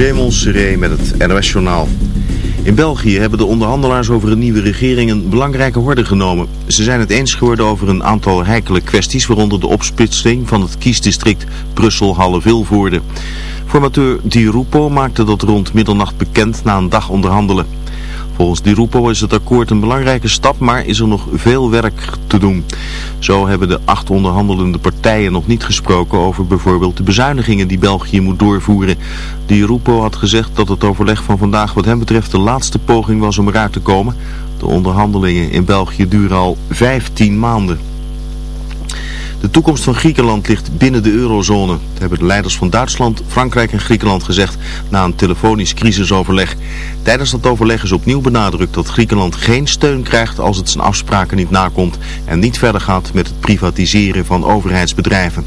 Raymond Seré met het NOS Journaal. In België hebben de onderhandelaars over een nieuwe regering een belangrijke horde genomen. Ze zijn het eens geworden over een aantal heikele kwesties, waaronder de opsplitsing van het kiesdistrict Brussel-Halle-Vilvoorde. Formateur Di Rupo maakte dat rond middernacht bekend na een dag onderhandelen. Volgens Di Rupo is het akkoord een belangrijke stap, maar is er nog veel werk te doen. Zo hebben de acht onderhandelende partijen nog niet gesproken over bijvoorbeeld de bezuinigingen die België moet doorvoeren. Di Rupo had gezegd dat het overleg van vandaag wat hem betreft de laatste poging was om eruit te komen. De onderhandelingen in België duren al 15 maanden. De toekomst van Griekenland ligt binnen de eurozone. Dat hebben de leiders van Duitsland, Frankrijk en Griekenland gezegd na een telefonisch crisisoverleg. Tijdens dat overleg is opnieuw benadrukt dat Griekenland geen steun krijgt als het zijn afspraken niet nakomt en niet verder gaat met het privatiseren van overheidsbedrijven.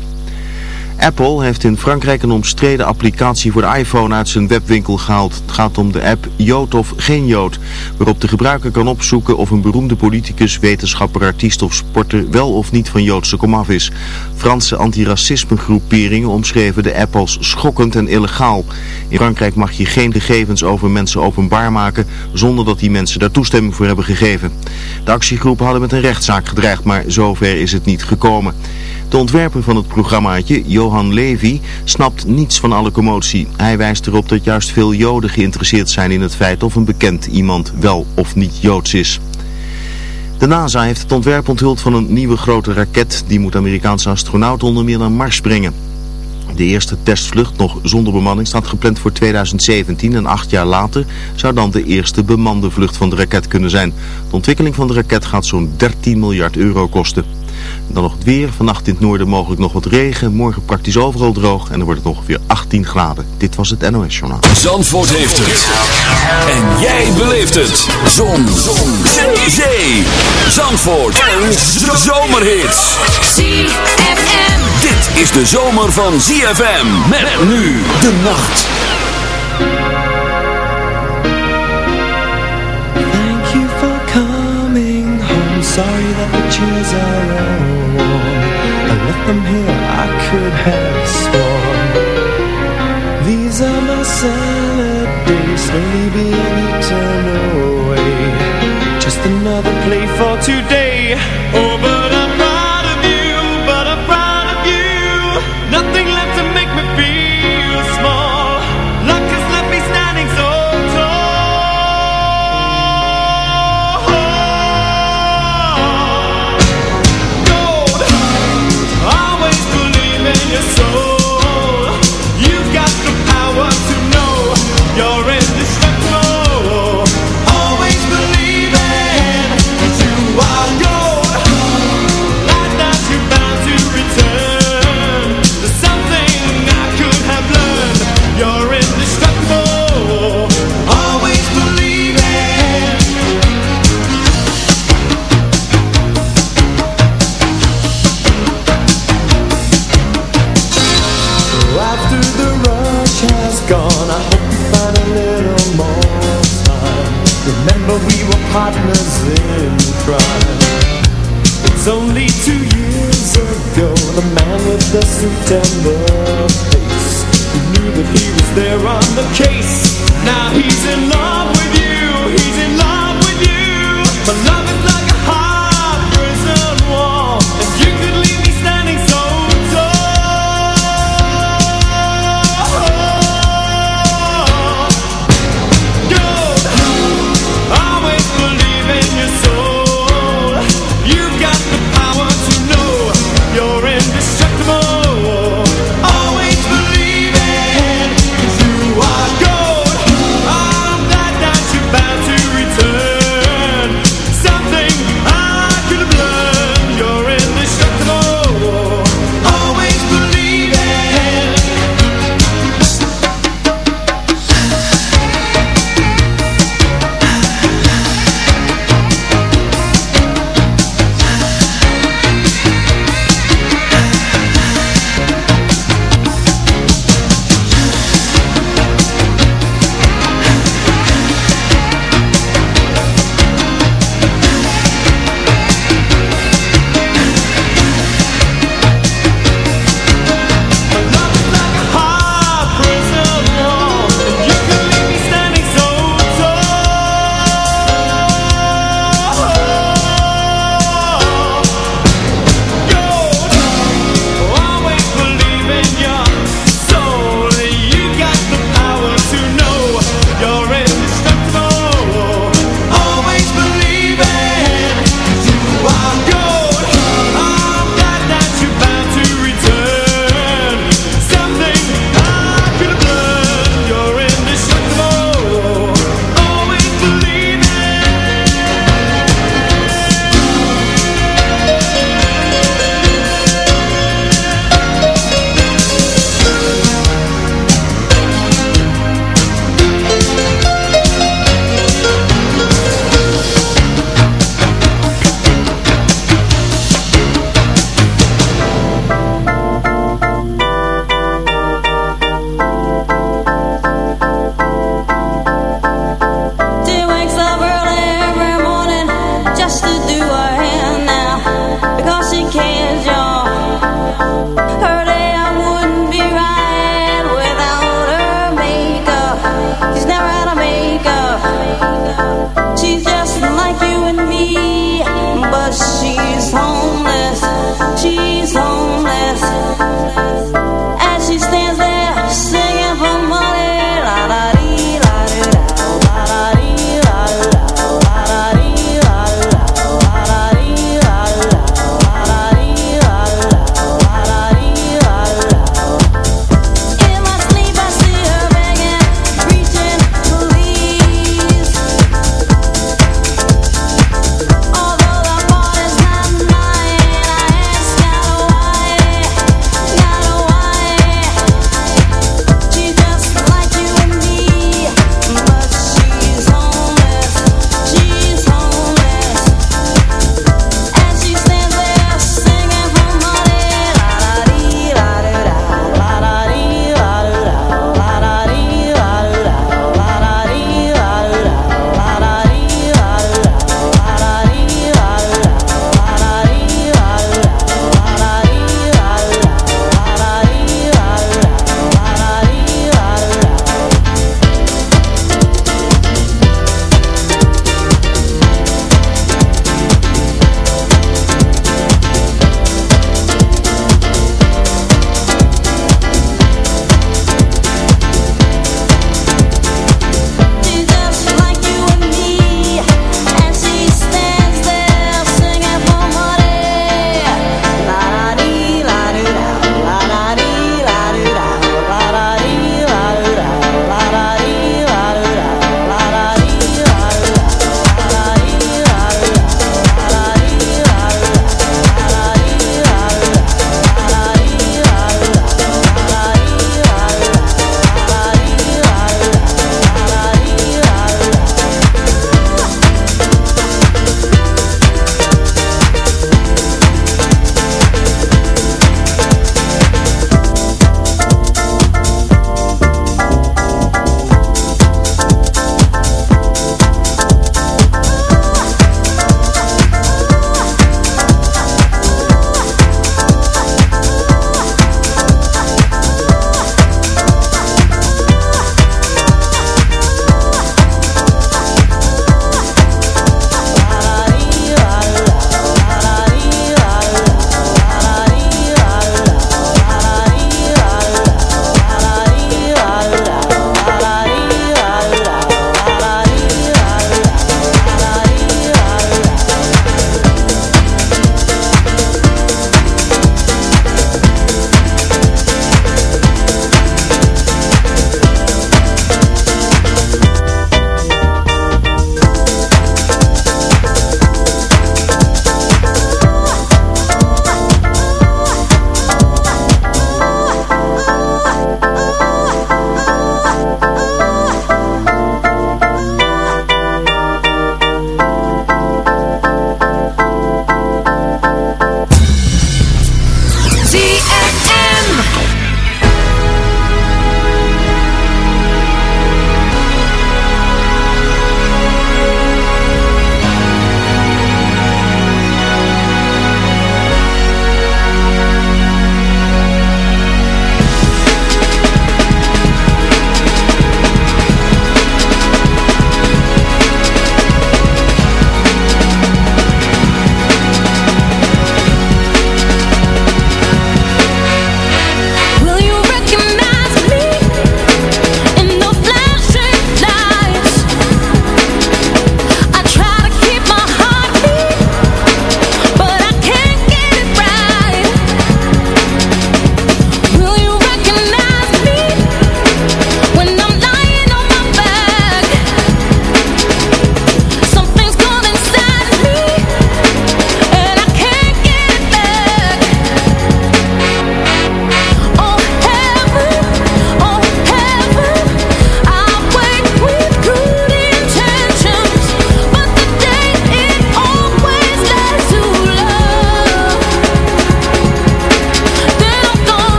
Apple heeft in Frankrijk een omstreden applicatie voor de iPhone uit zijn webwinkel gehaald. Het gaat om de app Jood of Geen Jood, waarop de gebruiker kan opzoeken of een beroemde politicus, wetenschapper, artiest of sporter wel of niet van Joodse komaf is. Franse antiracismegroeperingen omschreven de app als schokkend en illegaal. In Frankrijk mag je geen gegevens over mensen openbaar maken zonder dat die mensen daar toestemming voor hebben gegeven. De actiegroepen hadden met een rechtszaak gedreigd, maar zover is het niet gekomen. De ontwerper van het programmaatje, Johan Levy, snapt niets van alle commotie. Hij wijst erop dat juist veel Joden geïnteresseerd zijn in het feit of een bekend iemand wel of niet Joods is. De NASA heeft het ontwerp onthuld van een nieuwe grote raket. Die moet Amerikaanse astronauten onder meer naar Mars brengen. De eerste testvlucht, nog zonder bemanning, staat gepland voor 2017 en acht jaar later zou dan de eerste bemande vlucht van de raket kunnen zijn. De ontwikkeling van de raket gaat zo'n 13 miljard euro kosten. Dan nog het weer. Vannacht in het noorden mogelijk nog wat regen. Morgen praktisch overal droog. En dan wordt het ongeveer 18 graden. Dit was het NOS Journaal. Zandvoort heeft het. En jij beleeft het. Zon. Zon. Zee. Zee. Zandvoort. En zomerhits. ZFM. Dit is de zomer van ZFM. Met nu de nacht. Chairs are I left them here, I could have sworn. These are my salad days Slowly being eaten away. Just another play for today but the the face. Who knew that he was there on the case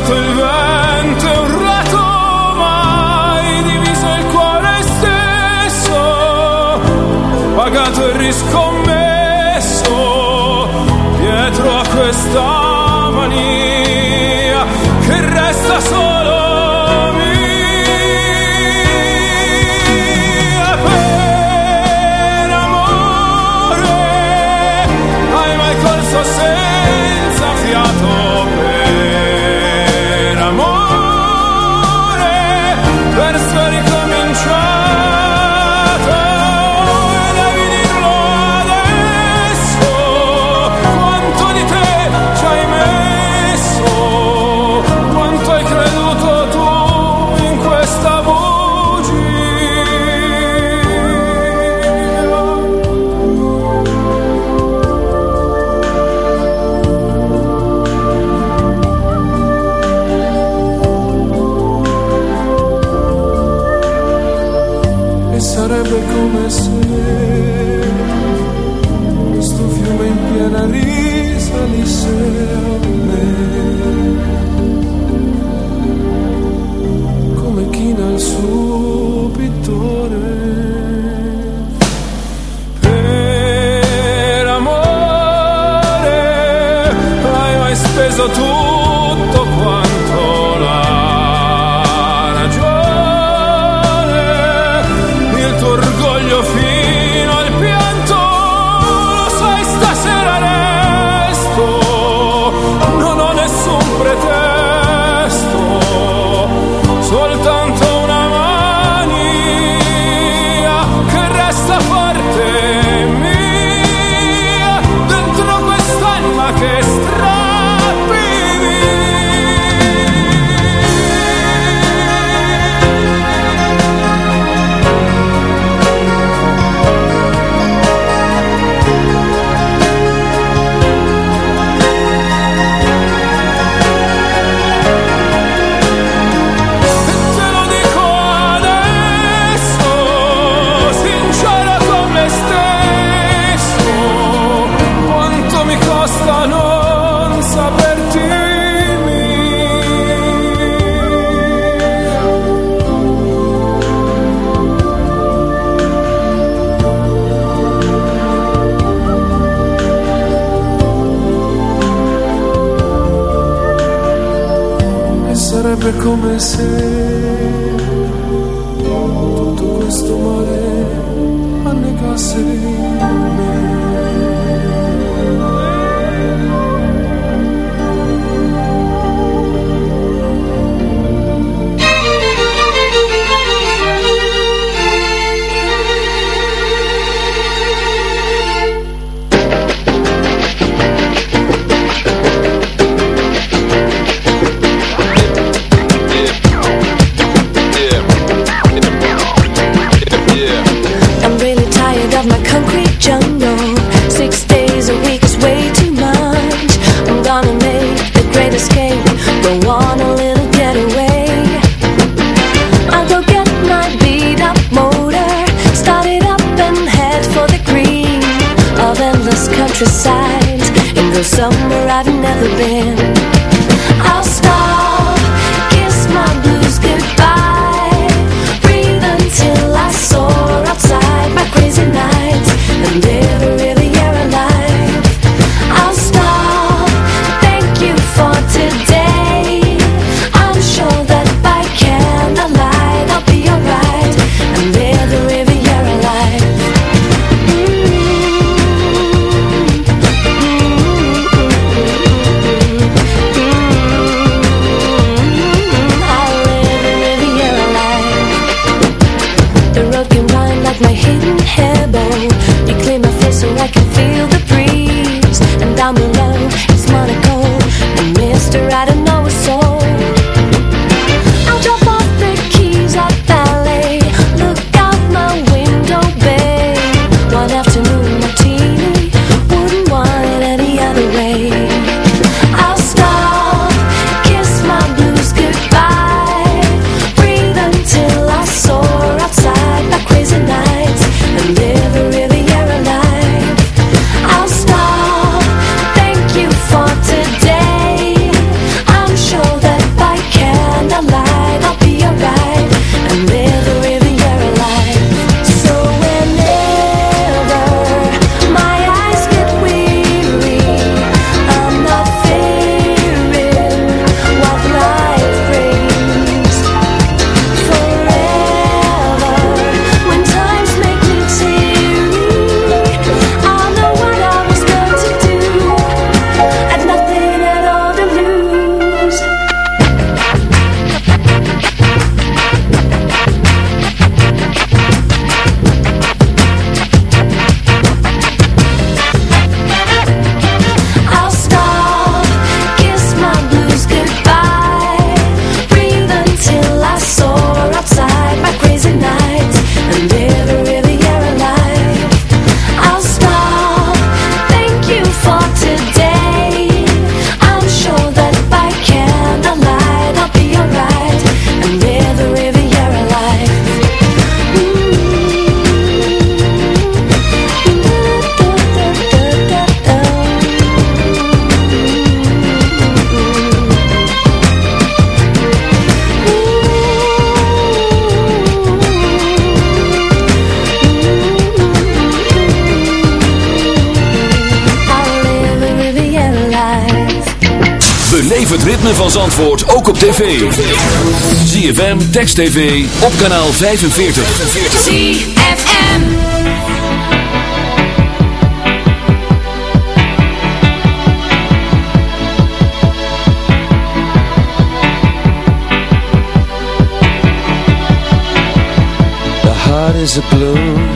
urlato il vento, un urlato mai, diviso il cuore stesso, pagato e riscommesso dietro a questa And. Zandvoort ook op tv. ZFM Text TV op kanaal 45. ZFM. The heart is a blue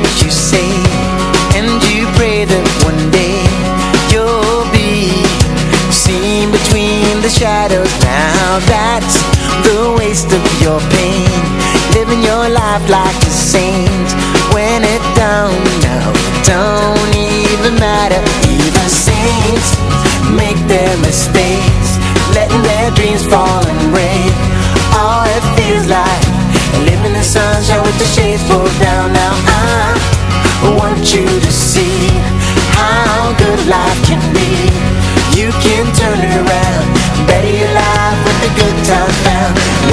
what you say And you pray that one day You'll be seen between the shadows. Now that's the waste of your pain Living your life like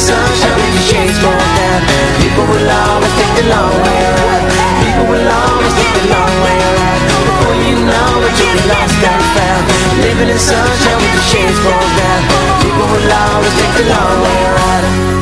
sunshine in the shades more than People will always take the long way. Around People will always take the long way. Around Before you know it, you'll be lost and found. Living in sunshine with the shades more than People will always take the long way. around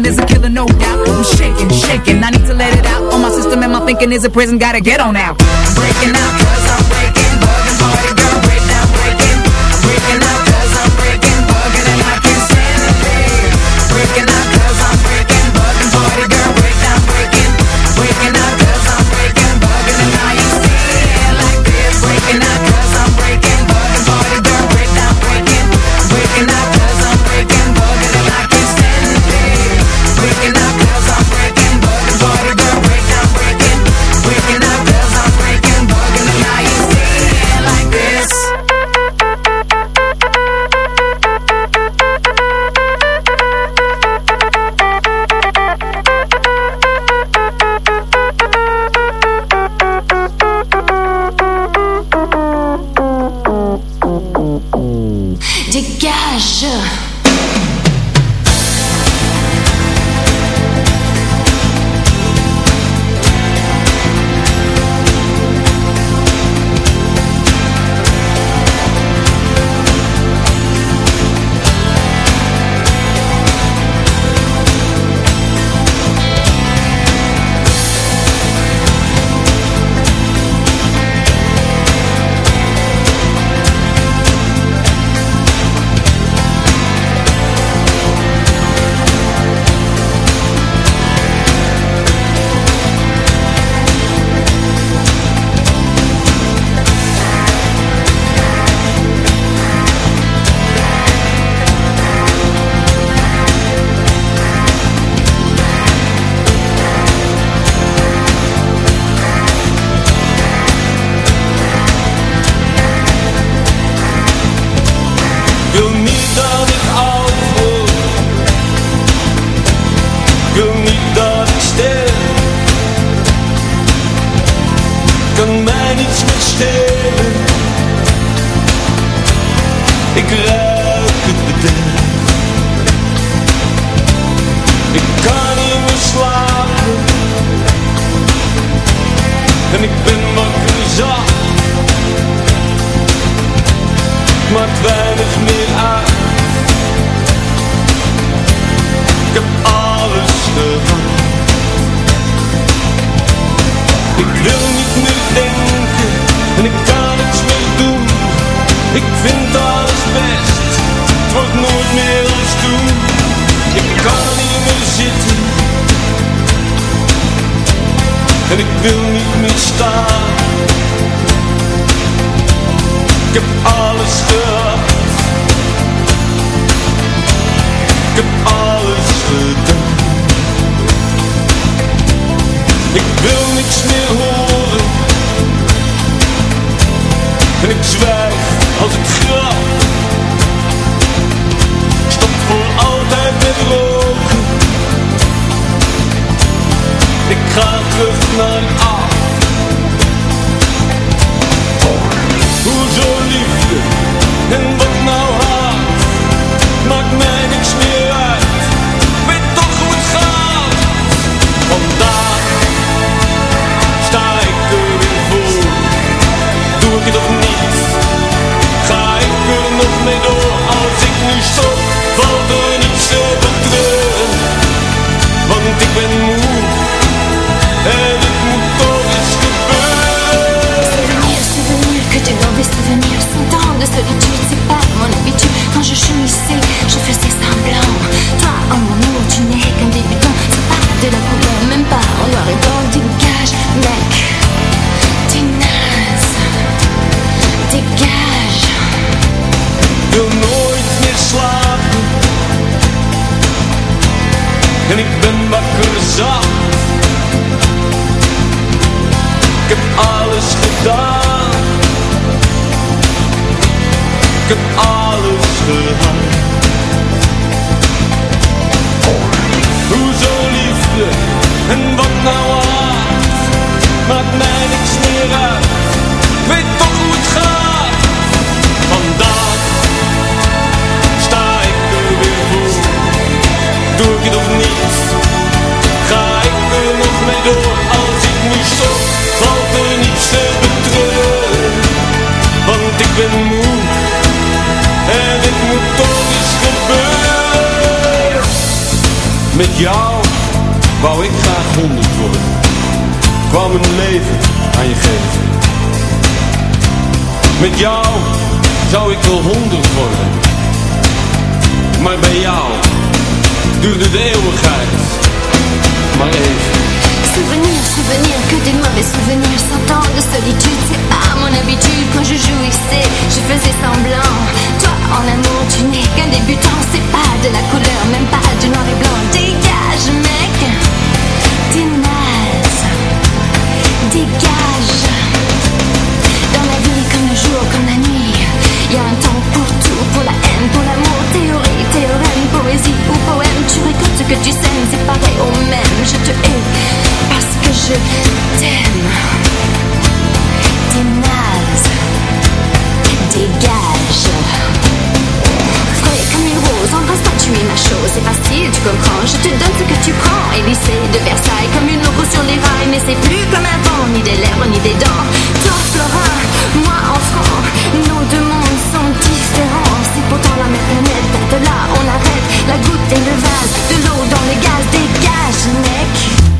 feeling is a killer, no doubt. I'm shaking, shaking. I need to let it out. On my system and my thinking is a prison, gotta get on out. Breaking out. Wil niet dat ik oud. Wil niet dat ik sterf. Kan mij niets meer. Ik rijd. vind alles best, het wordt nooit meer als toen. Ik kan niet meer zitten. En ik wil niet meer staan. Ik heb alles gehad. Ik heb alles gedaan. Ik wil niks meer horen. En ik zwijg als ik straf. Stop voor altijd met roken. Ik ga terug naar. als ik nu stop, valt er niets. Want ik ben moe que tu sèmes, c'est pareil au même. Je te hais parce que je t'aime. T'es naze, dégage. Frais comme une rose, embrasse-toi, tu es ma chose. C'est facile, tu comprends. Je te donne ce que tu prends. Élysée de Versailles, comme une loco sur les rails. Mais c'est plus comme avant, ni des lèvres, ni des dents. Toi, Florin, moi, enfant, nos deux mondes sont différents. C'est pourtant la même planète, de là, on arrête. La goutte et le vase, de l'eau dans le gaz, dégage mec.